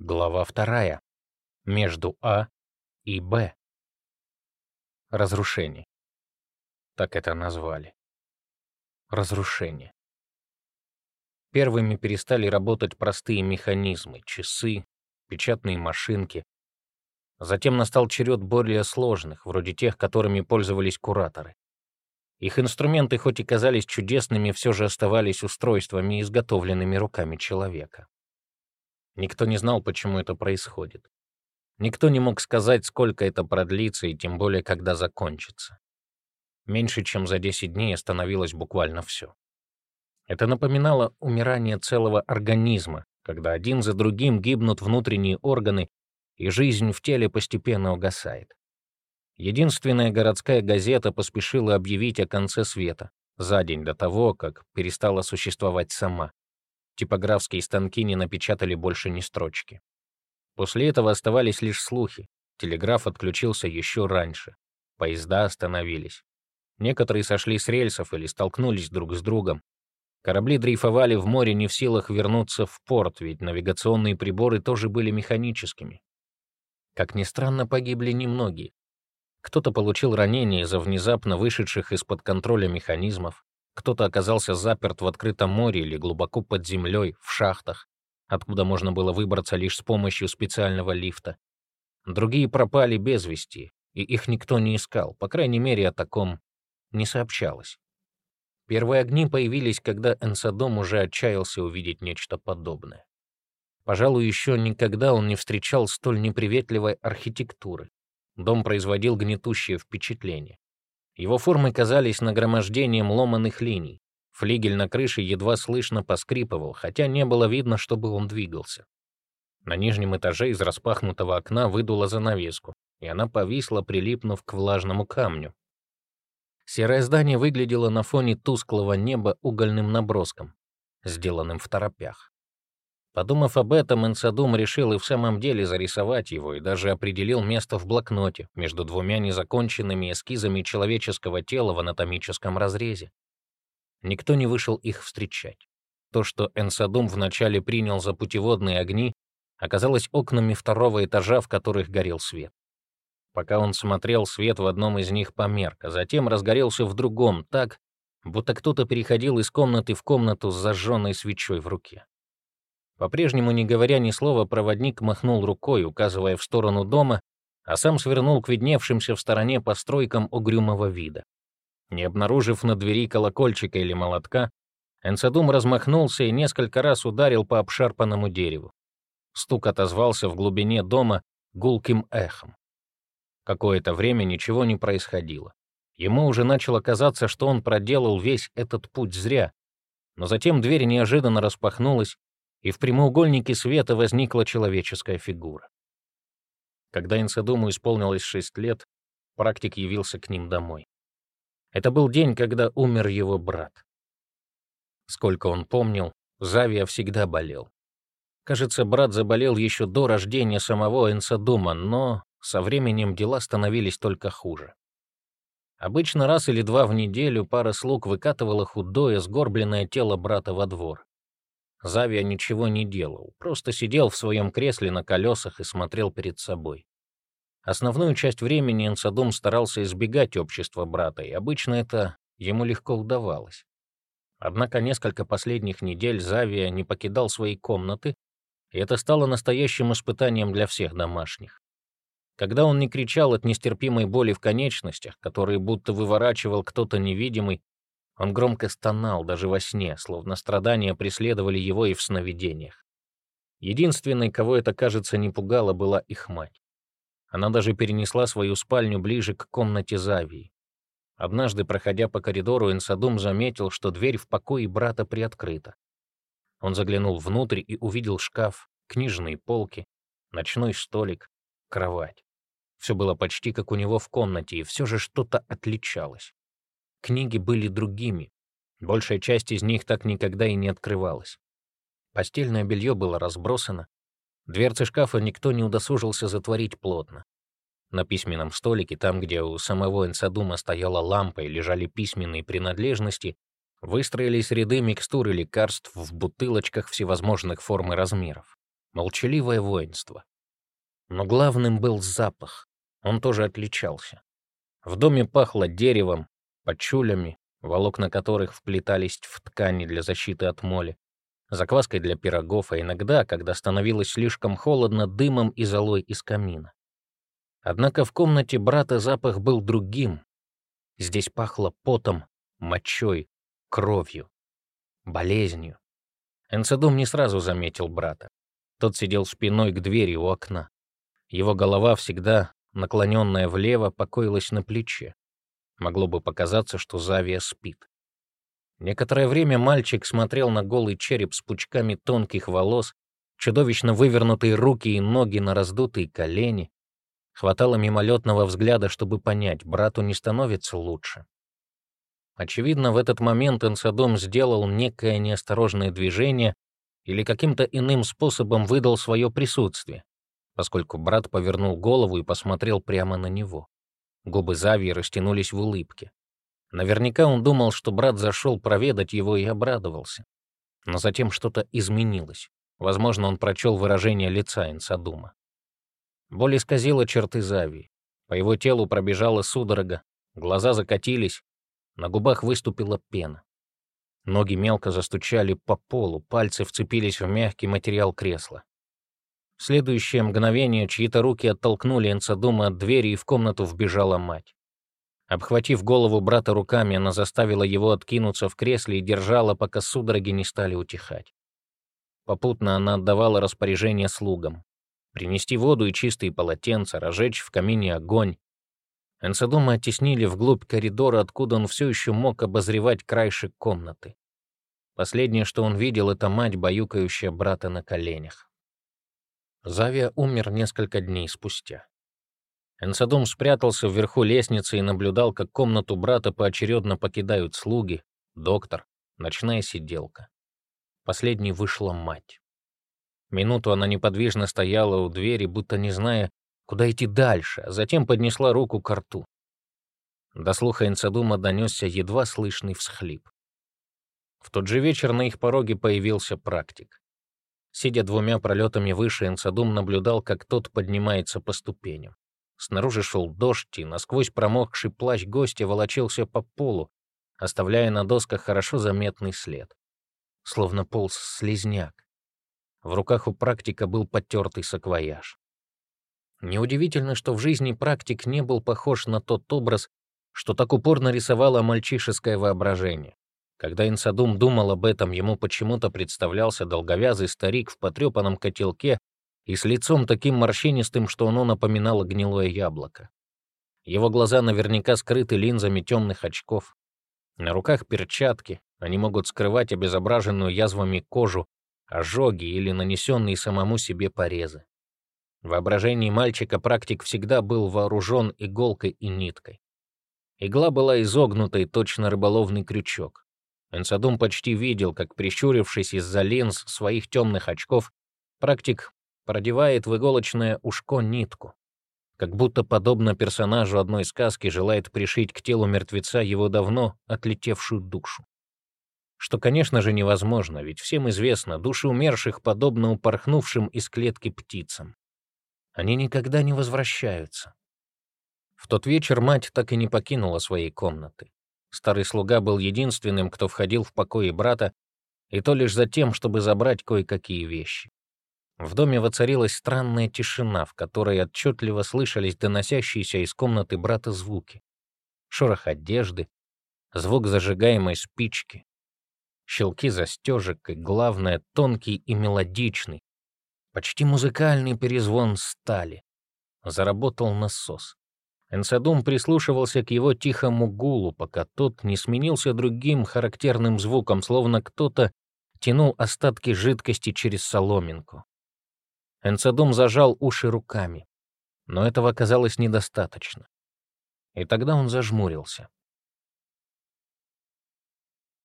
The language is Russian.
Глава вторая. Между А и Б. Разрушение. Так это назвали. Разрушение. Первыми перестали работать простые механизмы, часы, печатные машинки. Затем настал черед более сложных, вроде тех, которыми пользовались кураторы. Их инструменты, хоть и казались чудесными, все же оставались устройствами, изготовленными руками человека. Никто не знал, почему это происходит. Никто не мог сказать, сколько это продлится, и тем более, когда закончится. Меньше чем за 10 дней остановилось буквально все. Это напоминало умирание целого организма, когда один за другим гибнут внутренние органы, и жизнь в теле постепенно угасает. Единственная городская газета поспешила объявить о конце света, за день до того, как перестала существовать сама. Типографские станки не напечатали больше ни строчки. После этого оставались лишь слухи. Телеграф отключился еще раньше. Поезда остановились. Некоторые сошли с рельсов или столкнулись друг с другом. Корабли дрейфовали в море не в силах вернуться в порт, ведь навигационные приборы тоже были механическими. Как ни странно, погибли немногие. Кто-то получил ранения из-за внезапно вышедших из-под контроля механизмов, кто-то оказался заперт в открытом море или глубоко под землей, в шахтах, откуда можно было выбраться лишь с помощью специального лифта. Другие пропали без вести, и их никто не искал, по крайней мере, о таком не сообщалось. Первые огни появились, когда Энсадом уже отчаялся увидеть нечто подобное. Пожалуй, еще никогда он не встречал столь неприветливой архитектуры. Дом производил гнетущее впечатление. Его формы казались нагромождением ломаных линий. Флигель на крыше едва слышно поскрипывал, хотя не было видно, чтобы он двигался. На нижнем этаже из распахнутого окна выдуло занавеску, и она повисла, прилипнув к влажному камню. Серое здание выглядело на фоне тусклого неба угольным наброском, сделанным в торопях. Подумав об этом, Энсадум решил и в самом деле зарисовать его и даже определил место в блокноте между двумя незаконченными эскизами человеческого тела в анатомическом разрезе. Никто не вышел их встречать. То, что Энсадум вначале принял за путеводные огни, оказалось окнами второго этажа, в которых горел свет. Пока он смотрел, свет в одном из них померк, а затем разгорелся в другом так, будто кто-то переходил из комнаты в комнату с зажженной свечой в руке. По-прежнему, не говоря ни слова, проводник махнул рукой, указывая в сторону дома, а сам свернул к видневшимся в стороне постройкам угрюмого вида. Не обнаружив на двери колокольчика или молотка, Энсадум размахнулся и несколько раз ударил по обшарпанному дереву. Стук отозвался в глубине дома гулким эхом. Какое-то время ничего не происходило. Ему уже начало казаться, что он проделал весь этот путь зря. Но затем дверь неожиданно распахнулась, и в прямоугольнике света возникла человеческая фигура. Когда Инсадуму исполнилось шесть лет, практик явился к ним домой. Это был день, когда умер его брат. Сколько он помнил, Завия всегда болел. Кажется, брат заболел еще до рождения самого Энсадума, но со временем дела становились только хуже. Обычно раз или два в неделю пара слуг выкатывала худое, сгорбленное тело брата во двор. Завия ничего не делал, просто сидел в своем кресле на колесах и смотрел перед собой. Основную часть времени Энсадум старался избегать общества брата, и обычно это ему легко удавалось. Однако несколько последних недель Завия не покидал своей комнаты, и это стало настоящим испытанием для всех домашних. Когда он не кричал от нестерпимой боли в конечностях, которые будто выворачивал кто-то невидимый, он громко стонал даже во сне, словно страдания преследовали его и в сновидениях. Единственной, кого это, кажется, не пугало, была их мать. Она даже перенесла свою спальню ближе к комнате Завии. Однажды, проходя по коридору, Инсадум заметил, что дверь в покое брата приоткрыта. Он заглянул внутрь и увидел шкаф, книжные полки, ночной столик, кровать. Все было почти как у него в комнате, и все же что-то отличалось. Книги были другими. Большая часть из них так никогда и не открывалась. Постельное белье было разбросано. Дверцы шкафа никто не удосужился затворить плотно. На письменном столике, там, где у самого Энсадума стояла лампа и лежали письменные принадлежности, выстроились ряды микстур и лекарств в бутылочках всевозможных форм и размеров. молчаливое воинство. Но главным был запах. Он тоже отличался. В доме пахло деревом, подчулями, волокна которых вплетались в ткани для защиты от моли, закваской для пирогов, а иногда, когда становилось слишком холодно, дымом и золой из камина. Однако в комнате брата запах был другим. Здесь пахло потом, мочой, кровью, болезнью. Энцедум не сразу заметил брата. Тот сидел спиной к двери у окна. Его голова, всегда наклоненная влево, покоилась на плече. Могло бы показаться, что Завия спит. Некоторое время мальчик смотрел на голый череп с пучками тонких волос, чудовищно вывернутые руки и ноги на раздутые колени. Хватало мимолетного взгляда, чтобы понять, брату не становится лучше. Очевидно, в этот момент Энсадом сделал некое неосторожное движение или каким-то иным способом выдал свое присутствие, поскольку брат повернул голову и посмотрел прямо на него. Губы Завии растянулись в улыбке. Наверняка он думал, что брат зашел проведать его и обрадовался. Но затем что-то изменилось. Возможно, он прочел выражение лица Инсадума. Боль исказила черты Завии. По его телу пробежала судорога, глаза закатились, на губах выступила пена. Ноги мелко застучали по полу, пальцы вцепились в мягкий материал кресла. В следующее мгновение чьи-то руки оттолкнули Энцадума от двери, и в комнату вбежала мать. Обхватив голову брата руками, она заставила его откинуться в кресле и держала, пока судороги не стали утихать. Попутно она отдавала распоряжение слугам. Принести воду и чистые полотенца, разжечь в камине огонь. Энцедома оттеснили вглубь коридора, откуда он все еще мог обозревать краешек комнаты. Последнее, что он видел, — это мать, баюкающая брата на коленях. Завия умер несколько дней спустя. Энсадум спрятался вверху лестницы и наблюдал, как комнату брата поочередно покидают слуги, доктор, ночная сиделка. Последней вышла мать. Минуту она неподвижно стояла у двери, будто не зная, куда идти дальше, а затем поднесла руку к рту. До слуха Энсадума донесся едва слышный всхлип. В тот же вечер на их пороге появился практик. Сидя двумя пролетами выше, Энсадум наблюдал, как тот поднимается по ступеням. Снаружи шел дождь, и насквозь промокший плащ гостя волочился по полу, оставляя на досках хорошо заметный след. Словно полз слизняк. В руках у практика был потертый саквояж. Неудивительно, что в жизни практик не был похож на тот образ, что так упорно рисовало мальчишеское воображение. Когда Инсадум думал об этом, ему почему-то представлялся долговязый старик в потрепанном котелке и с лицом таким морщинистым, что оно напоминало гнилое яблоко. Его глаза наверняка скрыты линзами темных очков. На руках перчатки, они могут скрывать обезображенную язвами кожу, ожоги или нанесенные самому себе порезы. В воображении мальчика практик всегда был вооружен иголкой и ниткой. Игла была изогнутой, точно рыболовный крючок. Энсадум почти видел, как, прищурившись из-за линз своих темных очков, практик продевает в иголочное ушко нитку, как будто, подобно персонажу одной сказки, желает пришить к телу мертвеца его давно отлетевшую душу. Что, конечно же, невозможно, ведь всем известно, души умерших подобно упорхнувшим из клетки птицам. Они никогда не возвращаются. В тот вечер мать так и не покинула своей комнаты. Старый слуга был единственным, кто входил в покои брата, и то лишь за тем, чтобы забрать кое-какие вещи. В доме воцарилась странная тишина, в которой отчетливо слышались доносящиеся из комнаты брата звуки. Шорох одежды, звук зажигаемой спички, щелки застежек и, главное, тонкий и мелодичный, почти музыкальный перезвон стали. Заработал насос. Энсадум прислушивался к его тихому гулу, пока тот не сменился другим характерным звуком, словно кто-то тянул остатки жидкости через соломинку. Энцедум зажал уши руками, но этого оказалось недостаточно. И тогда он зажмурился.